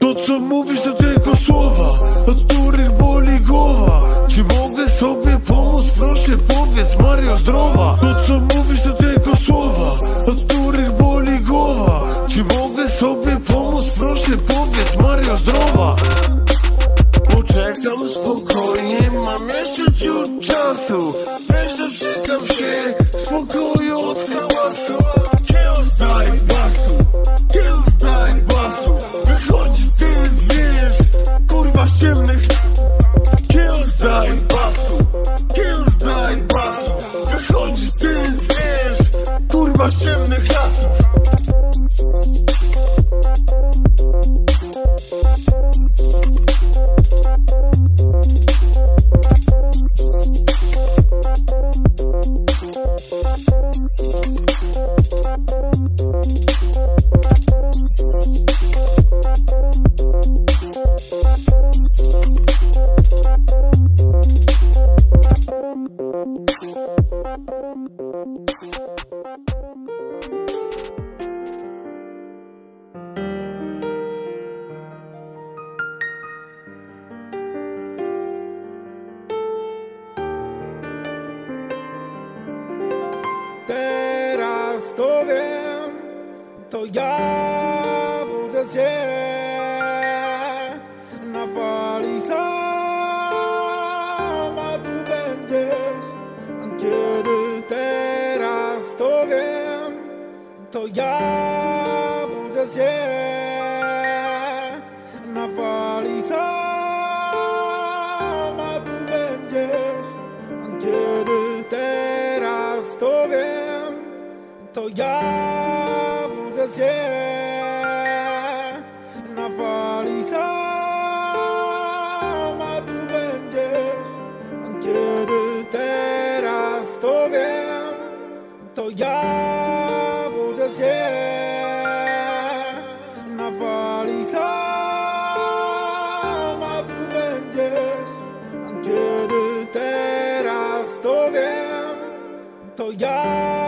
To co mówisz to tylko słowa. Od których boli głowa. Czy mogę sobie pomóc? Proszę powiedz Mario zdrowa. To co mówisz to tylko słowa. Od których boli głowa. Czy mogę sobie pomóc? Proszę powiedz Mario zdrowa. Poczekam spokojnie, mam jeszcze ciut czasu się spokoju od hałasu Chaos daj basu, chaos daj basu Wychodzi ty zwierz, kurwa z ciemnych. Chaos daj basu, chaos daj basu Wychodzi ty zwierz, kurwa z ciemnych lasów Teraz to wiem, to ja budzę się na fali sama tu będziesz. Kiedy teraz to wiem, to ja budzę się to ja budzę się na fali sama tu będziesz. A Kiedy teraz to wiem, to ja budzę się na fali sama tu będziesz. A kiedy teraz to wiem, to ja